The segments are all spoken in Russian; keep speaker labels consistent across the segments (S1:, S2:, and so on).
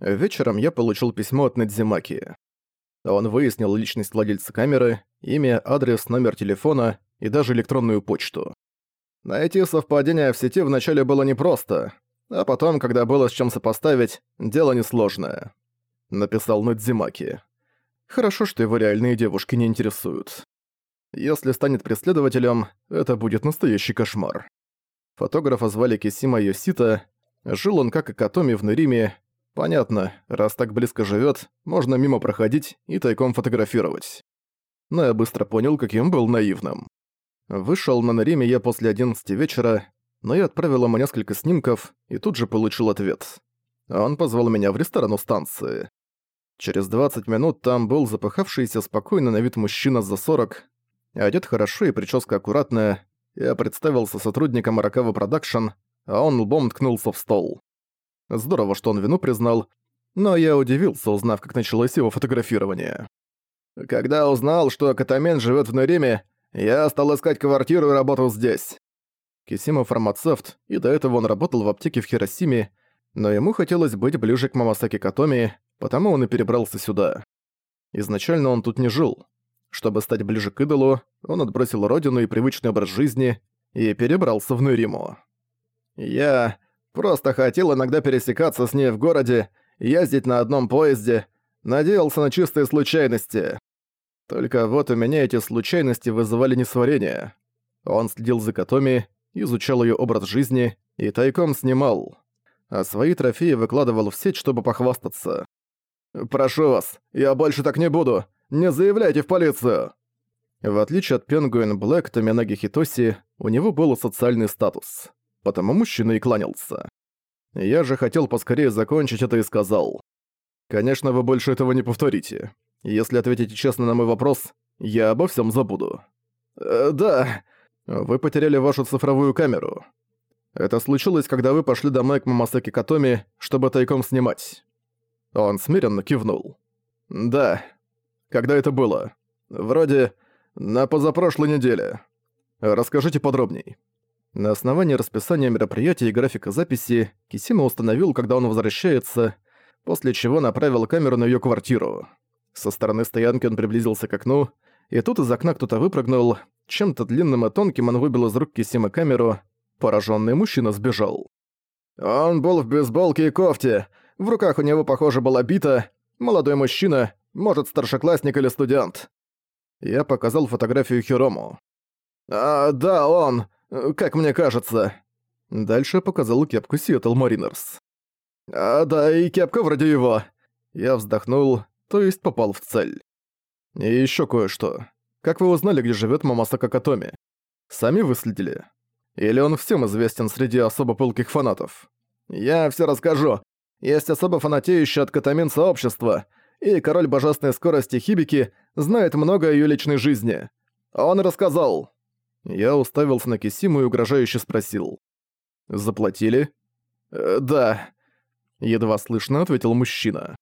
S1: Вечером я получил письмо от Надзимаки. Он выяснил личность владельца камеры, имя, адрес, номер телефона и даже электронную почту. Найти совпадение в сети вначале было непросто, а потом, когда было с чем сопоставить, дело несложное. Написал Надзимаки. Хорошо, что его реальные девушки не интересуют. Если станет преследователем, это будет настоящий кошмар. Фотографа звали Кисима Йосита, жил он как и Катоми в Нериме. Понятно, раз так близко живет, можно мимо проходить и тайком фотографировать. Но я быстро понял, каким был наивным. Вышел на Нериме я после 11 вечера, но я отправил ему несколько снимков и тут же получил ответ. Он позвал меня в ресторан у станции. Через 20 минут там был запыхавшийся спокойно на вид мужчина за 40, одет хорошо и прическа аккуратная, я представился сотрудником Аракава Продакшн, а он лбом ткнулся в стол. Здорово, что он вину признал, но я удивился, узнав, как началось его фотографирование. Когда узнал, что Катамен живет в Нериме, я стал искать квартиру и работал здесь. Кисима фармацевт, и до этого он работал в аптеке в Хиросиме, но ему хотелось быть ближе к Мамасаки Катоми, потому он и перебрался сюда. Изначально он тут не жил. Чтобы стать ближе к идолу, он отбросил родину и привычный образ жизни и перебрался в Нуриму. Я просто хотел иногда пересекаться с ней в городе, ездить на одном поезде, надеялся на чистые случайности. Только вот у меня эти случайности вызывали несварение. Он следил за Катоми, изучал ее образ жизни и тайком снимал. А свои трофеи выкладывал в сеть, чтобы похвастаться. «Прошу вас, я больше так не буду! Не заявляйте в полицию!» В отличие от Пенгуин Блэк Томинаги Хитоси, у него был социальный статус. Потому мужчина и кланялся. Я же хотел поскорее закончить это и сказал. «Конечно, вы больше этого не повторите. Если ответите честно на мой вопрос, я обо всем забуду». «Э, «Да». «Вы потеряли вашу цифровую камеру. Это случилось, когда вы пошли домой к Мамасаки Катоми, чтобы тайком снимать». Он смиренно кивнул. «Да, когда это было? Вроде на позапрошлой неделе. Расскажите подробней. На основании расписания мероприятий и графика записи Кисима установил, когда он возвращается, после чего направил камеру на её квартиру. Со стороны стоянки он приблизился к окну, и тут из окна кто-то выпрыгнул, чем-то длинным и тонким он выбил из рук Кисима камеру, поражённый мужчина сбежал. Он был в бейсболке и кофте, в руках у него, похоже, была бита, молодой мужчина, может, старшеклассник или студент. Я показал фотографию Хирому. «А, да, он, как мне кажется». Дальше показал кепку Сиэтл Маринерс. «А, да, и кепка вроде его». Я вздохнул, то есть попал в цель. И ещё кое-что. Как вы узнали, где живёт Мамасака Катоми? Сами выследили? Или он всем известен среди особо пылких фанатов? Я всё расскажу. Есть особо фанатеющие от Катамин сообщества — и король божественной скорости Хибики знает много о её личной жизни. Он рассказал. Я уставился на Кисиму и угрожающе спросил. «Заплатили?» э, «Да», — едва слышно ответил мужчина.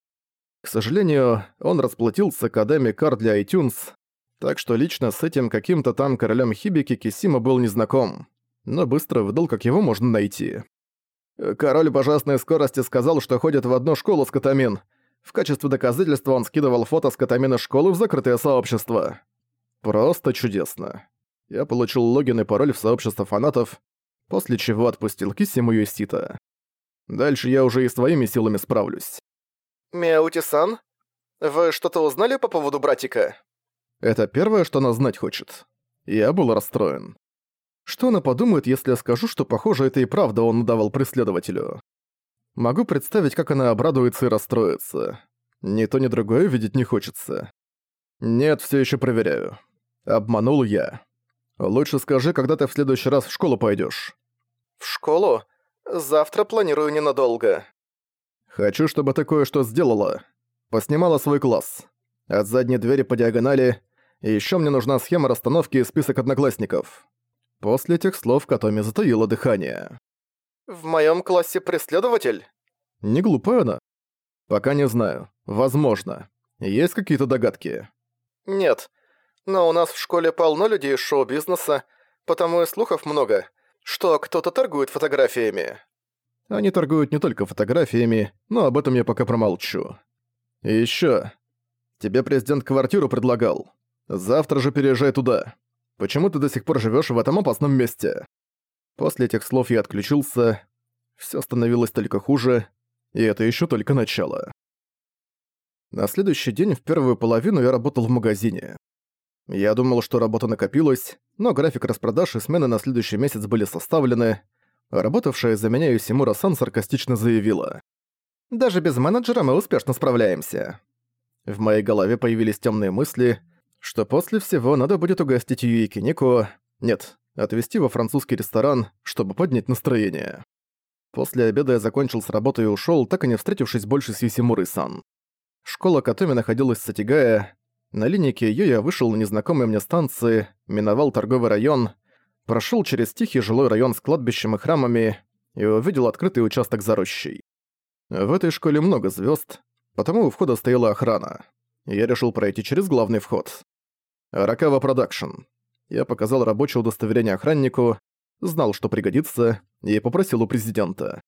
S1: К сожалению, он расплатился кодами карт для iTunes, так что лично с этим каким-то там королем Хибики Кисима был незнаком, но быстро выдал, как его можно найти. Король божественной скорости сказал, что ходит в одну школу с Катамин, в качестве доказательства он скидывал фото с Катамина школы в закрытое сообщество. Просто чудесно. Я получил логин и пароль в сообщество фанатов, после чего отпустил Кисиму Юсита. Дальше я уже и своими силами справлюсь.
S2: «Мяути-сан, вы что-то узнали по поводу братика?»
S1: Это первое, что она знать хочет. Я был расстроен. Что она подумает, если я скажу, что, похоже, это и правда он давал преследователю? Могу представить, как она обрадуется и расстроится. Ни то, ни другое видеть не хочется. Нет, все еще проверяю. Обманул я. Лучше скажи, когда ты в следующий раз в школу пойдешь.
S2: В школу? Завтра планирую ненадолго.
S1: Хочу, чтобы ты кое-что сделала. Поснимала свой класс. От задней двери по диагонали. И еще мне нужна схема расстановки и список одноклассников. После этих слов Катоми затаила дыхание.
S2: В моем классе преследователь?
S1: Не глупая она? Пока не знаю. Возможно. Есть какие-то догадки?
S2: Нет. Но у нас в школе полно людей из шоу-бизнеса, потому и слухов много, что кто-то торгует фотографиями.
S1: Они торгуют не только фотографиями, но об этом я пока промолчу. И ещё. Тебе президент квартиру предлагал. Завтра же переезжай туда. Почему ты до сих пор живёшь в этом опасном месте?» После этих слов я отключился. Всё становилось только хуже, и это ещё только начало. На следующий день в первую половину я работал в магазине. Я думал, что работа накопилась, но график распродаж и смены на следующий месяц были составлены. Работавшая за меня Юсимура Сан саркастично заявила. «Даже без менеджера мы успешно справляемся». В моей голове появились темные мысли, что после всего надо будет угостить Юики Нику, нет, отвезти во французский ресторан, чтобы поднять настроение. После обеда я закончил с работы и ушел, так и не встретившись больше с Юсимурой-сан. Школа Катоми находилась в Сатигае. На линии Кейо я вышел на незнакомой мне станции, миновал торговый район, прошёл через тихий жилой район с кладбищем и храмами и увидел открытый участок за рощей. В этой школе много звёзд, потому у входа стояла охрана. Я решил пройти через главный вход. Аракава Продакшн. Я показал рабочее удостоверение охраннику, знал, что пригодится, и попросил у президента.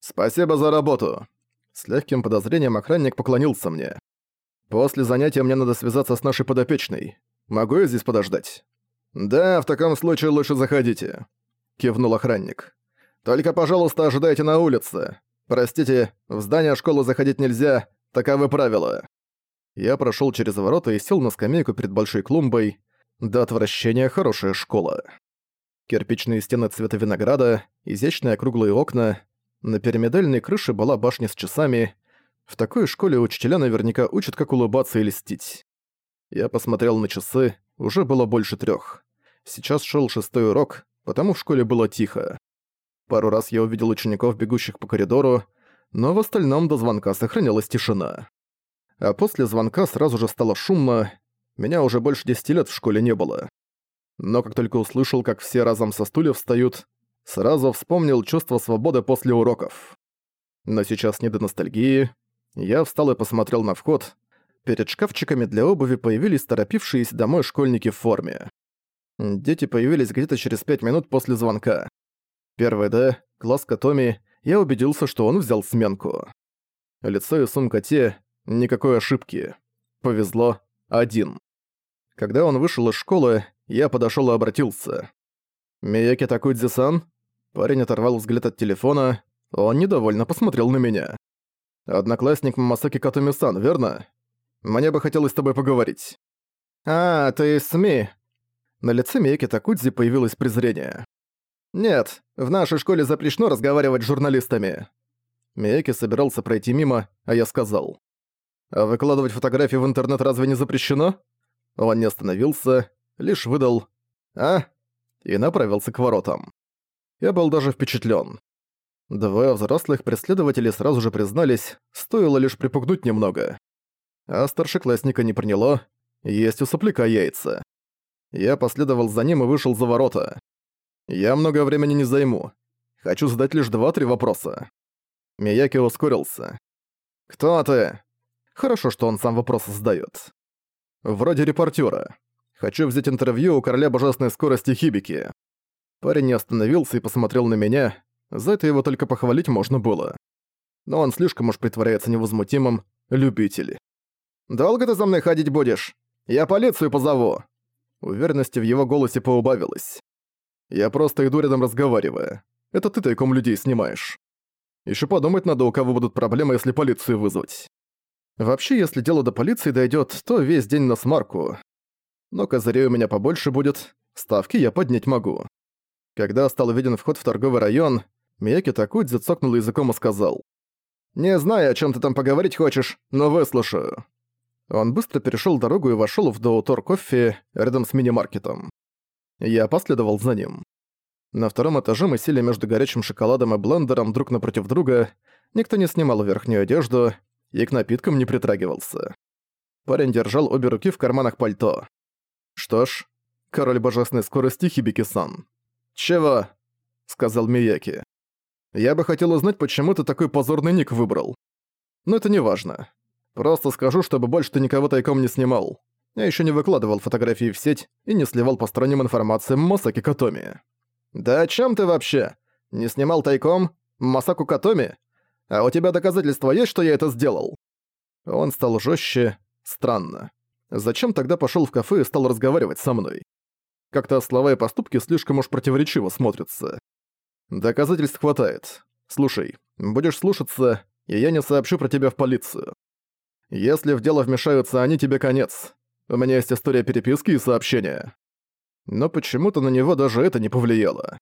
S1: «Спасибо за работу!» С легким подозрением охранник поклонился мне. «После занятия мне надо связаться с нашей подопечной. Могу я здесь подождать?» «Да, в таком случае лучше заходите», — кивнул охранник. «Только, пожалуйста, ожидайте на улице. Простите, в здание школы заходить нельзя, таковы правила». Я прошёл через ворота и сел на скамейку перед большой клумбой. До отвращения хорошая школа. Кирпичные стены цвета винограда, изящные круглые окна, на пирамидальной крыше была башня с часами. В такой школе учителя наверняка учат, как улыбаться и льстить. Я посмотрел на часы, уже было больше трех. Сейчас шел шестой урок, потому в школе было тихо. Пару раз я увидел учеников, бегущих по коридору, но в остальном до звонка сохранялась тишина. А после звонка сразу же стало шумно, меня уже больше десяти лет в школе не было. Но как только услышал, как все разом со стульев встают, Сразу вспомнил чувство свободы после уроков. Но сейчас не до ностальгии. Я встал и посмотрел на вход. Перед шкафчиками для обуви появились торопившиеся домой школьники в форме. Дети появились где-то через пять минут после звонка. Первый Д, класс Катоми, я убедился, что он взял сменку. Лицо и сумка те, никакой ошибки. Повезло, один. Когда он вышел из школы, я подошёл и обратился. «Мияки Такудзи-сан?» Парень оторвал взгляд от телефона, он недовольно посмотрел на меня. «Одноклассник Мамасаки Катуми-сан, верно? Мне бы хотелось с тобой поговорить». «А, ты СМИ». На лице Мияки Такудзи появилось презрение. «Нет, в нашей школе запрещено разговаривать с журналистами». Мияки собирался пройти мимо, а я сказал. «А выкладывать фотографии в интернет разве не запрещено?» Он не остановился, лишь выдал «А?» и направился к воротам. Я был даже впечатлен. Двое взрослых преследователей сразу же признались, стоило лишь припугнуть немного. А старшеклассника не приняло, есть у сопляка яйца. Я последовал за ним и вышел за ворота. Я много времени не займу. Хочу задать лишь два-три вопроса. Мияки ускорился. «Кто ты?» Хорошо, что он сам вопросы задает. «Вроде репортера. Хочу взять интервью у короля божественной скорости Хибики. Парень не остановился и посмотрел на меня. За это его только похвалить можно было. Но он слишком уж притворяется невозмутимым. Любитель. «Долго ты за мной ходить будешь? Я полицию позову!» Уверенности в его голосе поубавилось. «Я просто иду рядом разговаривая. Это ты тайком людей снимаешь. Еще подумать надо, у кого будут проблемы, если полицию вызвать. Вообще, если дело до полиции дойдет, то весь день на смарку. Но козырей у меня побольше будет, ставки я поднять могу. Когда стал виден вход в торговый район, Мияки Такудзи цокнул языком и сказал. «Не знаю, о чем ты там поговорить хочешь, но выслушаю». Он быстро перешел дорогу и вошел в Доутор Кофе рядом с мини-маркетом. Я последовал за ним. На втором этаже мы сели между горячим шоколадом и блендером друг напротив друга, никто не снимал верхнюю одежду и к напиткам не притрагивался. Парень держал обе руки в карманах пальто. Что ж, король божественной скорости Хибики-сан. «Чего?» — сказал Мияки. «Я бы хотел узнать, почему ты такой позорный ник выбрал. Но это не важно. Просто скажу, чтобы больше ты никого тайком не снимал. Я еще не выкладывал фотографии в сеть и не сливал по сторонним информациям Мосаки Катоми». «Да о чем ты вообще? Не снимал тайком? Масаку Катоми? А у тебя доказательства есть, что я это сделал?» Он стал жестче. Странно. Зачем тогда пошел в кафе и стал разговаривать со мной? Как-то слова и поступки слишком уж противоречиво смотрятся. Доказательств хватает. Слушай, будешь слушаться, и я не сообщу про тебя в полицию. Если в дело вмешаются они, тебе конец. У меня есть история переписки и сообщения. Но почему-то на него даже это не повлияло.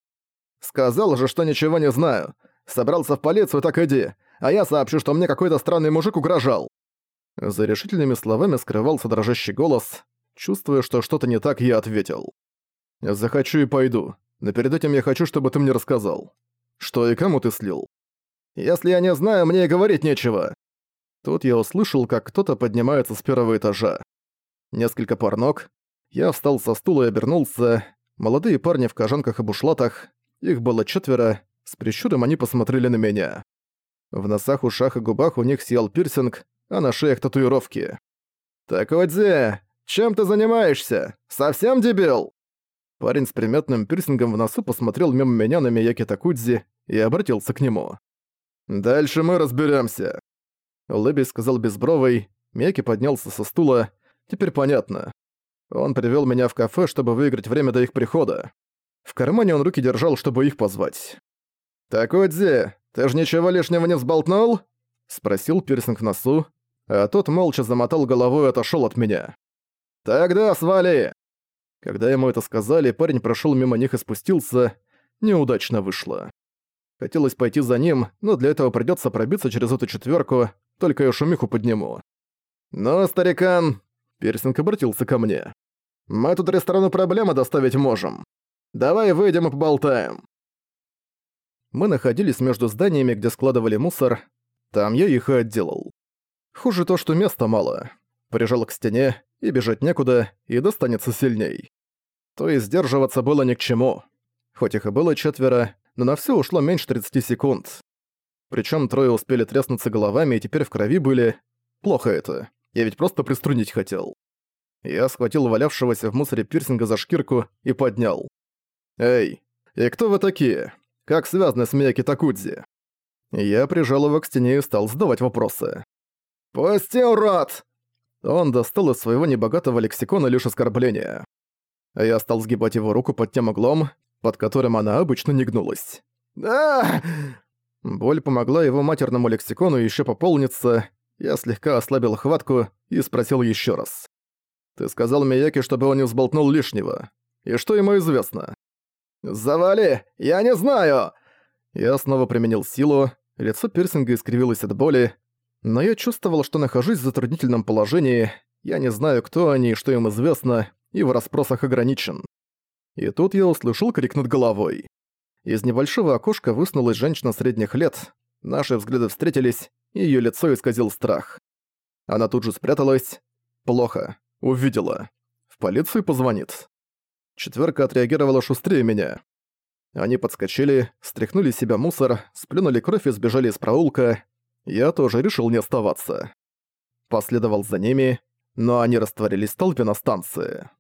S1: Сказал же, что ничего не знаю. Собрался в полицию, так иди. А я сообщу, что мне какой-то странный мужик угрожал. За решительными словами скрывался дрожащий голос. Чувствуя, что что-то не так, я ответил. «Захочу и пойду. Но перед этим я хочу, чтобы ты мне рассказал. Что и кому ты слил?» «Если я не знаю, мне и говорить нечего». Тут я услышал, как кто-то поднимается с первого этажа. Несколько пар ног. Я встал со стула и обернулся. Молодые парни в кожанках и бушлатах. Их было четверо. С прищуром они посмотрели на меня. В носах, ушах и губах у них сиял пирсинг, а на шеях татуировки. «Так, Одзе, чем ты занимаешься? Совсем дебил?» Парень с приметным пирсингом в носу посмотрел мимо меня на Мияки Такудзи и обратился к нему. «Дальше мы разберемся. Лэби сказал безбровый, Мияки поднялся со стула. «Теперь понятно. Он привел меня в кафе, чтобы выиграть время до их прихода. В кармане он руки держал, чтобы их позвать. «Так, Одзи, ты же ничего лишнего не взболтнул?» — спросил пирсинг в носу, а тот молча замотал головой и отошёл от меня. «Тогда свали!» Когда ему это сказали, парень прошел мимо них и спустился. Неудачно вышло. Хотелось пойти за ним, но для этого придется пробиться через эту четверку, только я шумиху подниму. «Ну, старикан!» Пирсинг обратился ко мне. «Мы тут ресторану проблемы доставить можем. Давай выйдем и поболтаем». Мы находились между зданиями, где складывали мусор. Там я их и отделал. Хуже то, что места мало. Прижал к стене, и бежать некуда, и достанется сильней. То есть сдерживаться было ни к чему. Хоть их и было четверо, но на все ушло меньше 30 секунд. Причем трое успели треснуться головами и теперь в крови были. Плохо это. Я ведь просто приструнить хотел. Я схватил валявшегося в мусоре пирсинга за шкирку и поднял. «Эй, и кто вы такие? Как связаны с Мияки Такудзи?» Я прижал его к стене и стал задавать вопросы. «Пусти, урод!» Он достал из своего небогатого лексикона лишь оскорбления. Я стал сгибать его руку под тем углом, под которым она обычно не гнулась. «Да!» Боль помогла его матерному лексикону еще пополниться. Я слегка ослабил хватку и спросил еще раз. «Ты сказал Мияки, чтобы он не взболтнул лишнего. И что ему известно?» «Завали! Я не знаю!» Я снова применил силу, лицо пирсинга искривилось от боли, но я чувствовал, что нахожусь в затруднительном положении, я не знаю, кто они и что им известно, и в расспросах ограничен. И тут я услышал крик над головой. Из небольшого окошка высунулась женщина средних лет, наши взгляды встретились, и её лицо исказил страх. Она тут же спряталась. Плохо. Увидела. В полицию позвонит. Четвёрка отреагировала шустрее меня. Они подскочили, стряхнули с себя мусор, сплюнули кровь и сбежали из проулка, я тоже решил не оставаться. Последовал за ними, но они растворились в толпе на станции.